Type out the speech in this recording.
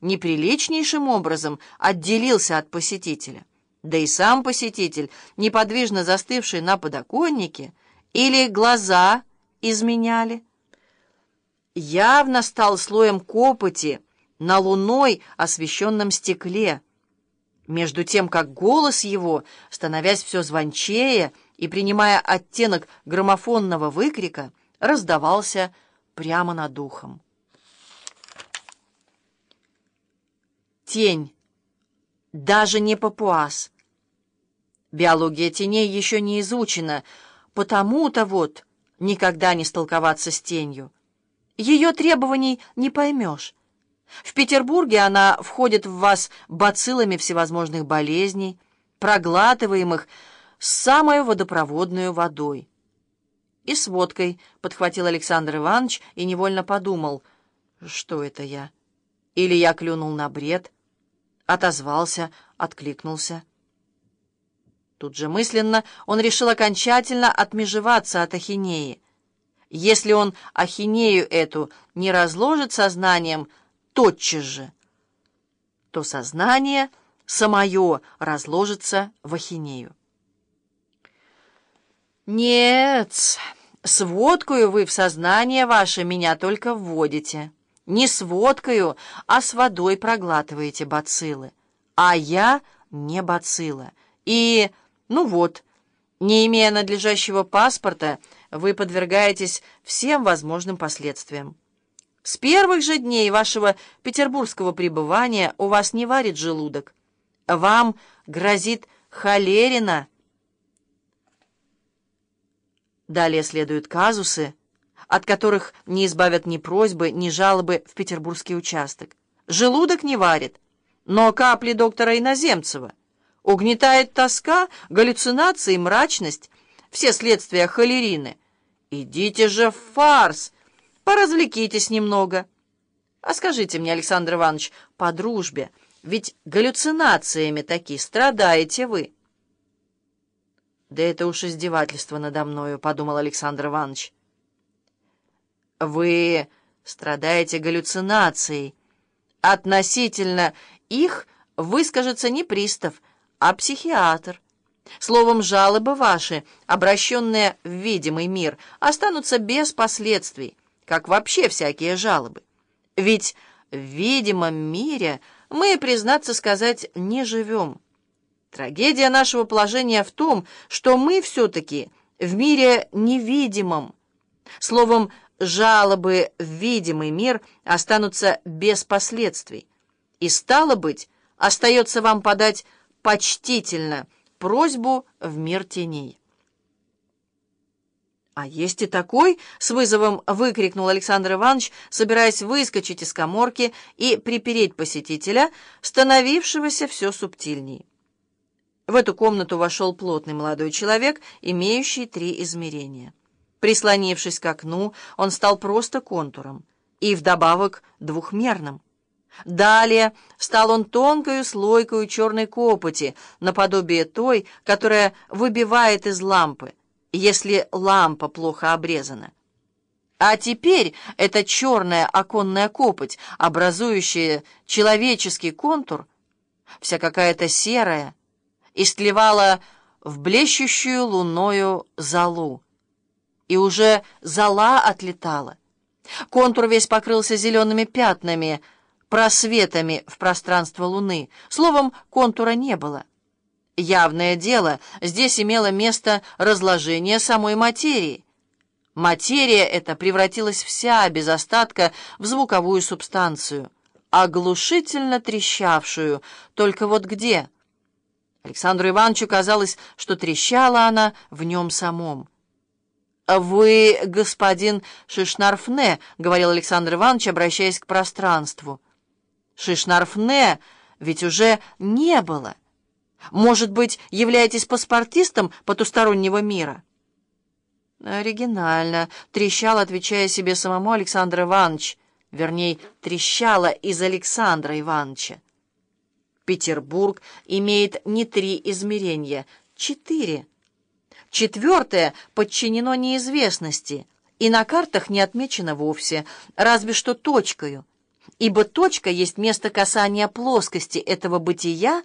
неприличнейшим образом отделился от посетителя. Да и сам посетитель, неподвижно застывший на подоконнике, или глаза изменяли, явно стал слоем копоти на луной освещенном стекле, между тем как голос его, становясь все звончее и принимая оттенок граммофонного выкрика, раздавался прямо над ухом. Тень. Даже не папуас. Биология теней еще не изучена, потому-то вот никогда не столковаться с тенью. Ее требований не поймешь. В Петербурге она входит в вас бациллами всевозможных болезней, проглатываемых с самой водопроводной водой. И с водкой, подхватил Александр Иванович и невольно подумал, что это я? Или я клюнул на бред, отозвался, откликнулся. Тут же мысленно он решил окончательно отмежеваться от ахинеи. Если он ахинею эту не разложит сознанием, тотчас же, то сознание самое разложится в ахинею. Нет, с водкою вы в сознание ваше меня только вводите. Не с водкою, а с водой проглатываете бациллы. А я не бацилла. И, ну вот, не имея надлежащего паспорта, вы подвергаетесь всем возможным последствиям. С первых же дней вашего петербургского пребывания у вас не варит желудок. Вам грозит холерина. Далее следуют казусы, от которых не избавят ни просьбы, ни жалобы в петербургский участок. Желудок не варит, но капли доктора Иноземцева. Угнетает тоска, галлюцинации, мрачность, все следствия холерины. Идите же в фарс! Поразвлекитесь немного. А скажите мне, Александр Иванович, по дружбе, ведь галлюцинациями таки страдаете вы. Да это уж издевательство надо мною, подумал Александр Иванович. Вы страдаете галлюцинацией. Относительно их выскажется не пристав, а психиатр. Словом, жалобы ваши, обращенные в видимый мир, останутся без последствий как вообще всякие жалобы. Ведь в видимом мире мы, признаться сказать, не живем. Трагедия нашего положения в том, что мы все-таки в мире невидимом. Словом, жалобы в видимый мир останутся без последствий. И, стало быть, остается вам подать почтительно просьбу в мир теней. «А есть и такой!» — с вызовом выкрикнул Александр Иванович, собираясь выскочить из коморки и припереть посетителя, становившегося все субтильней. В эту комнату вошел плотный молодой человек, имеющий три измерения. Прислонившись к окну, он стал просто контуром и вдобавок двухмерным. Далее стал он тонкою слойкою черной копоти, наподобие той, которая выбивает из лампы, если лампа плохо обрезана. А теперь эта черная оконная копоть, образующая человеческий контур, вся какая-то серая, истлевала в блещущую луною залу. И уже зала отлетала. Контур весь покрылся зелеными пятнами, просветами в пространство луны. Словом, контура не было. Явное дело, здесь имело место разложение самой материи. Материя эта превратилась вся, без остатка, в звуковую субстанцию, оглушительно трещавшую, только вот где? Александру Ивановичу казалось, что трещала она в нем самом. «Вы, господин Шишнарфне», — говорил Александр Иванович, обращаясь к пространству. «Шишнарфне ведь уже не было». Может быть, являетесь паспортистом потустороннего мира?» «Оригинально», — трещал, отвечая себе самому Александр Иванович, вернее, трещала из Александра Ивановича. Петербург имеет не три измерения, четыре. Четвертое подчинено неизвестности и на картах не отмечено вовсе, разве что точкою. ибо точка есть место касания плоскости этого бытия,